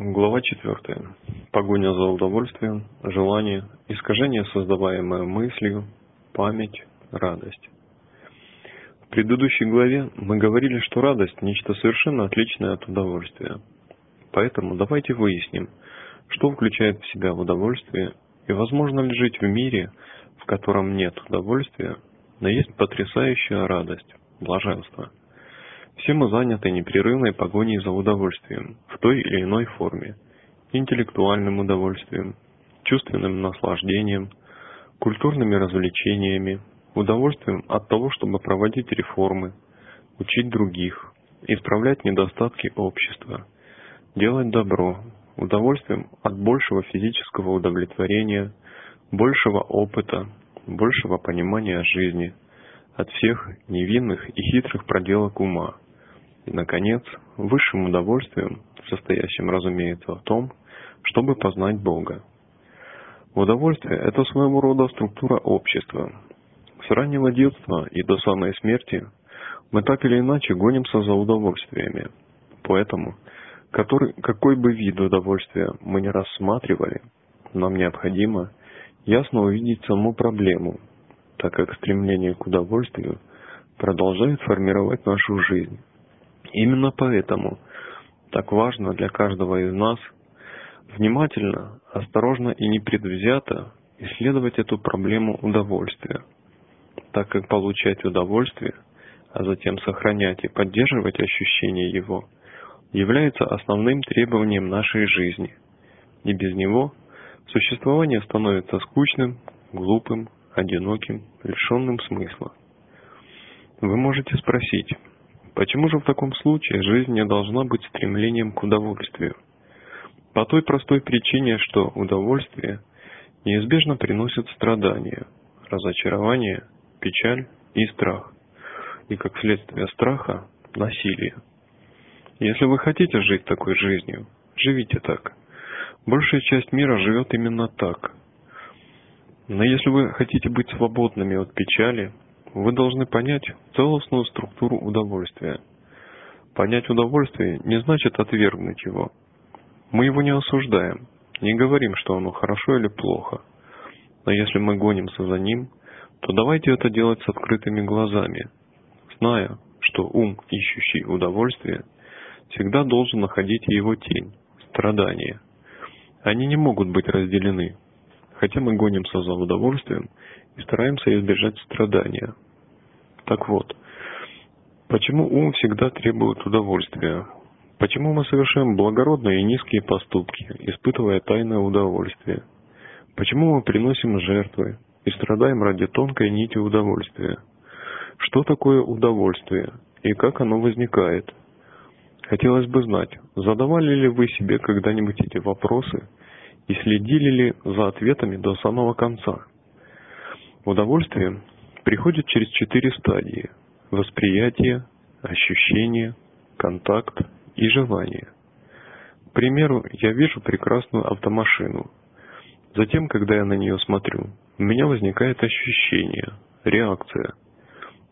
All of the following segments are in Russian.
Глава 4. Погоня за удовольствием, желание, искажение, создаваемое мыслью, память, радость. В предыдущей главе мы говорили, что радость – нечто совершенно отличное от удовольствия. Поэтому давайте выясним, что включает в себя удовольствие и возможно ли жить в мире, в котором нет удовольствия, но есть потрясающая радость, блаженство – все мы заняты непрерывной погоней за удовольствием в той или иной форме. Интеллектуальным удовольствием, чувственным наслаждением, культурными развлечениями, удовольствием от того, чтобы проводить реформы, учить других, исправлять недостатки общества, делать добро, удовольствием от большего физического удовлетворения, большего опыта, большего понимания жизни, от всех невинных и хитрых проделок ума – и, наконец, высшим удовольствием, состоящим, разумеется, в том, чтобы познать Бога. Удовольствие – это своего рода структура общества. С раннего детства и до самой смерти мы так или иначе гонимся за удовольствиями. Поэтому, который, какой бы вид удовольствия мы не рассматривали, нам необходимо ясно увидеть саму проблему, так как стремление к удовольствию продолжает формировать нашу жизнь. Именно поэтому так важно для каждого из нас внимательно, осторожно и непредвзято исследовать эту проблему удовольствия, так как получать удовольствие, а затем сохранять и поддерживать ощущение его, является основным требованием нашей жизни, и без него существование становится скучным, глупым, одиноким, лишенным смысла. Вы можете спросить, Почему же в таком случае жизнь не должна быть стремлением к удовольствию? По той простой причине, что удовольствие неизбежно приносит страдания, разочарование, печаль и страх. И как следствие страха – насилие. Если вы хотите жить такой жизнью, живите так. Большая часть мира живет именно так. Но если вы хотите быть свободными от печали, вы должны понять целостную структуру удовольствия. Понять удовольствие не значит отвергнуть его. Мы его не осуждаем, не говорим, что оно хорошо или плохо. Но если мы гонимся за ним, то давайте это делать с открытыми глазами, зная, что ум, ищущий удовольствие, всегда должен находить его тень, страдания. Они не могут быть разделены, хотя мы гонимся за удовольствием и стараемся избежать страдания. Так вот, почему ум всегда требует удовольствия? Почему мы совершаем благородные и низкие поступки, испытывая тайное удовольствие? Почему мы приносим жертвы и страдаем ради тонкой нити удовольствия? Что такое удовольствие и как оно возникает? Хотелось бы знать, задавали ли вы себе когда-нибудь эти вопросы и следили ли за ответами до самого конца? Удовольствие приходит через четыре стадии – восприятие, ощущение, контакт и желание. К примеру, я вижу прекрасную автомашину. Затем, когда я на нее смотрю, у меня возникает ощущение, реакция.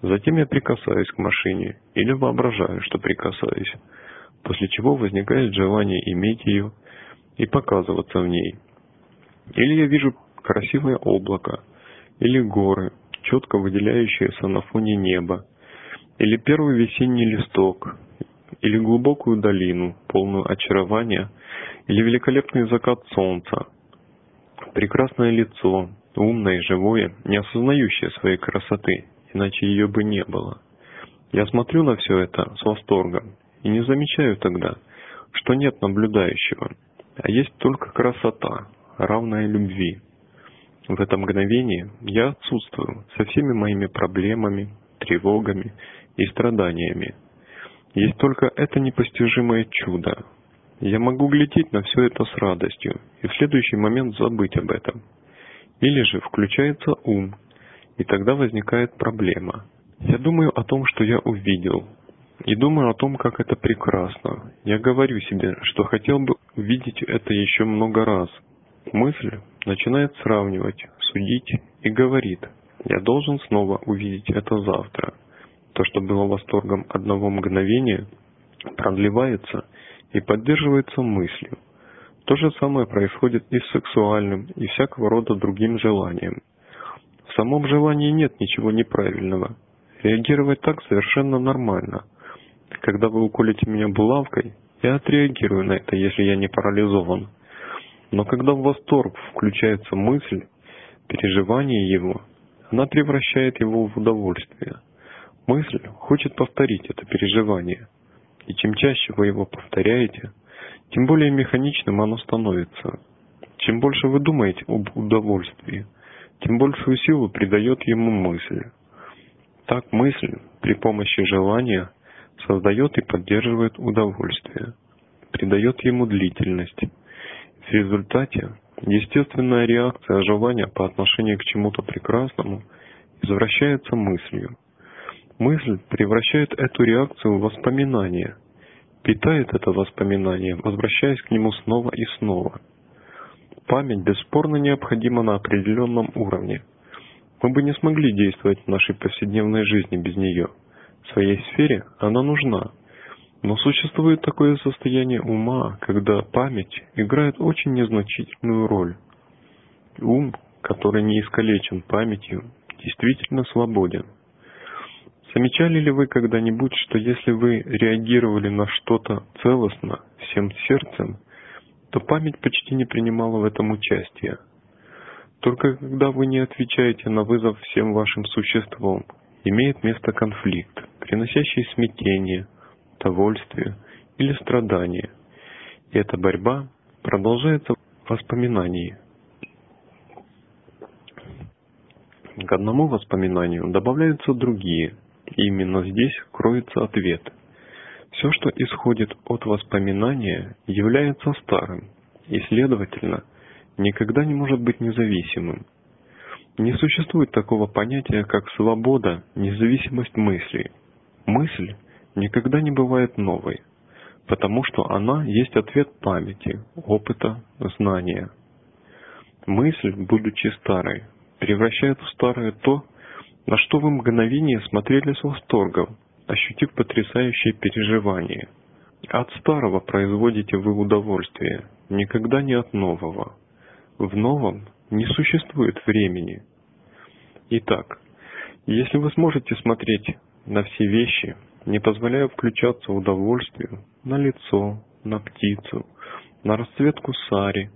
Затем я прикасаюсь к машине или воображаю, что прикасаюсь, после чего возникает желание иметь ее и показываться в ней. Или я вижу красивое облако, или горы, четко выделяющееся на фоне неба, или первый весенний листок, или глубокую долину, полную очарования, или великолепный закат солнца, прекрасное лицо, умное и живое, не осознающее своей красоты, иначе ее бы не было. Я смотрю на все это с восторгом и не замечаю тогда, что нет наблюдающего, а есть только красота, равная любви. В это мгновение я отсутствую со всеми моими проблемами, тревогами и страданиями. Есть только это непостижимое чудо. Я могу глядеть на все это с радостью и в следующий момент забыть об этом. Или же включается ум, и тогда возникает проблема. Я думаю о том, что я увидел, и думаю о том, как это прекрасно. Я говорю себе, что хотел бы увидеть это еще много раз. Мысль начинает сравнивать, судить и говорит, я должен снова увидеть это завтра. То, что было восторгом одного мгновения, продлевается и поддерживается мыслью, То же самое происходит и с сексуальным, и всякого рода другим желанием. В самом желании нет ничего неправильного. Реагировать так совершенно нормально. Когда вы уколите меня булавкой, я отреагирую на это, если я не парализован. Но когда в восторг включается мысль, переживание его, она превращает его в удовольствие. Мысль хочет повторить это переживание. И чем чаще вы его повторяете, тем более механичным оно становится. Чем больше вы думаете об удовольствии, тем большую силу придает ему мысль. Так мысль при помощи желания создает и поддерживает удовольствие, придает ему длительность. В результате естественная реакция желания по отношению к чему-то прекрасному извращается мыслью. Мысль превращает эту реакцию в воспоминание, питает это воспоминание, возвращаясь к нему снова и снова. Память бесспорно необходима на определенном уровне. Мы бы не смогли действовать в нашей повседневной жизни без нее. В своей сфере она нужна. Но существует такое состояние ума, когда память играет очень незначительную роль. Ум, который не искалечен памятью, действительно свободен. Замечали ли вы когда-нибудь, что если вы реагировали на что-то целостно, всем сердцем, то память почти не принимала в этом участия? Только когда вы не отвечаете на вызов всем вашим существом, имеет место конфликт, приносящий смятение, удовольствие или страдание. И эта борьба продолжается в воспоминании. К одному воспоминанию добавляются другие – именно здесь кроется ответ. Все, что исходит от воспоминания, является старым и, следовательно, никогда не может быть независимым. Не существует такого понятия, как свобода, независимость мысли. Мысль никогда не бывает новой, потому что она есть ответ памяти, опыта, знания. Мысль, будучи старой, превращает в старое то, на что вы мгновение смотрели с восторгом, ощутив потрясающее переживание. От старого производите вы удовольствие, никогда не от нового. В новом не существует времени. Итак, если вы сможете смотреть на все вещи, не позволяя включаться удовольствию, на лицо, на птицу, на расцветку сари,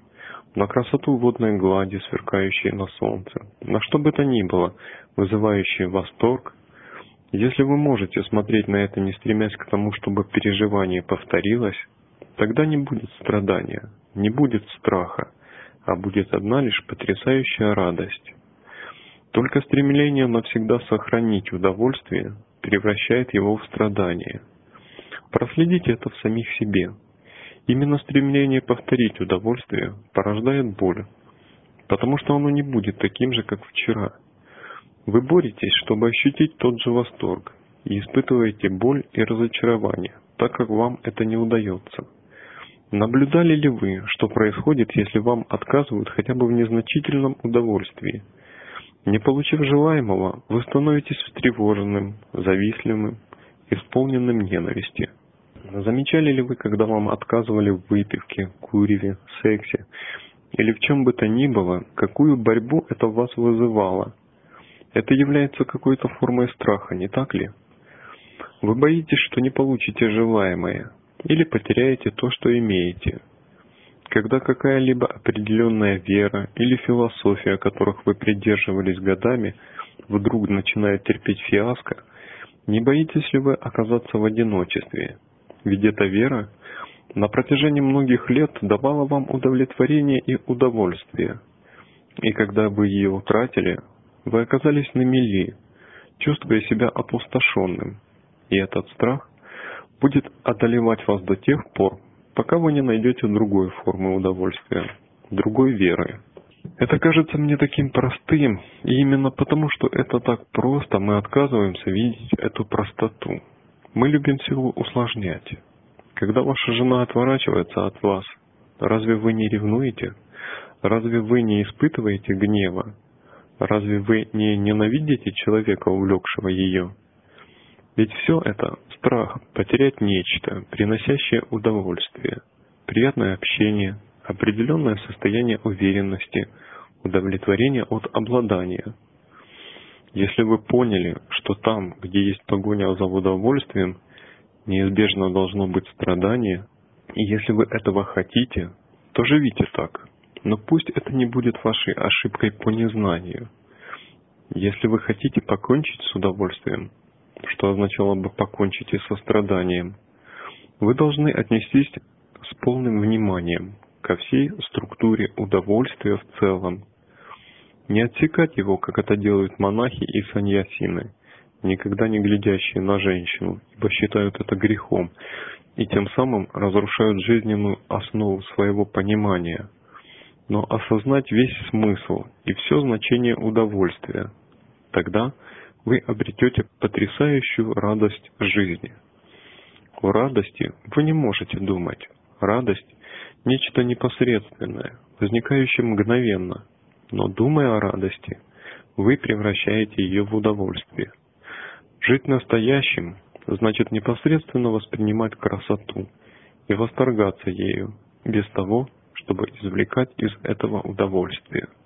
на красоту водной глади, сверкающей на солнце, на что бы то ни было, вызывающее восторг, если вы можете смотреть на это, не стремясь к тому, чтобы переживание повторилось, тогда не будет страдания, не будет страха, а будет одна лишь потрясающая радость. Только стремление навсегда сохранить удовольствие превращает его в страдание. Проследите это в самих себе – Именно стремление повторить удовольствие порождает боль, потому что оно не будет таким же, как вчера. Вы боретесь, чтобы ощутить тот же восторг, и испытываете боль и разочарование, так как вам это не удается. Наблюдали ли вы, что происходит, если вам отказывают хотя бы в незначительном удовольствии? Не получив желаемого, вы становитесь встревоженным, завистливым, исполненным ненависти – Замечали ли вы, когда вам отказывали в выпивке, куреве, сексе или в чем бы то ни было, какую борьбу это в вас вызывало? Это является какой-то формой страха, не так ли? Вы боитесь, что не получите желаемое или потеряете то, что имеете. Когда какая-либо определенная вера или философия, которых вы придерживались годами, вдруг начинает терпеть фиаско, не боитесь ли вы оказаться в одиночестве, ведь эта вера на протяжении многих лет давала вам удовлетворение и удовольствие. И когда вы ее утратили, вы оказались на мели, чувствуя себя опустошенным. И этот страх будет одолевать вас до тех пор, пока вы не найдете другой формы удовольствия, другой веры. Это кажется мне таким простым, и именно потому, что это так просто, мы отказываемся видеть эту простоту. Мы любим все усложнять. Когда ваша жена отворачивается от вас, разве вы не ревнуете? Разве вы не испытываете гнева? Разве вы не ненавидите человека, увлекшего ее? Ведь все это страх потерять нечто, приносящее удовольствие, приятное общение, определенное состояние уверенности, удовлетворения от обладания. Если вы поняли, что там, где есть погоня за удовольствием, неизбежно должно быть страдание, и если вы этого хотите, то живите так. Но пусть это не будет вашей ошибкой по незнанию. Если вы хотите покончить с удовольствием, что означало бы покончить и со страданием, вы должны отнестись с полным вниманием ко всей структуре удовольствия в целом. Не отсекать его, как это делают монахи и саньясины, никогда не глядящие на женщину, ибо считают это грехом, и тем самым разрушают жизненную основу своего понимания, но осознать весь смысл и все значение удовольствия. Тогда вы обретете потрясающую радость жизни. О радости вы не можете думать. Радость – нечто непосредственное, возникающее мгновенно. Но думая о радости, вы превращаете ее в удовольствие. Жить настоящим значит непосредственно воспринимать красоту и восторгаться ею, без того, чтобы извлекать из этого удовольствие –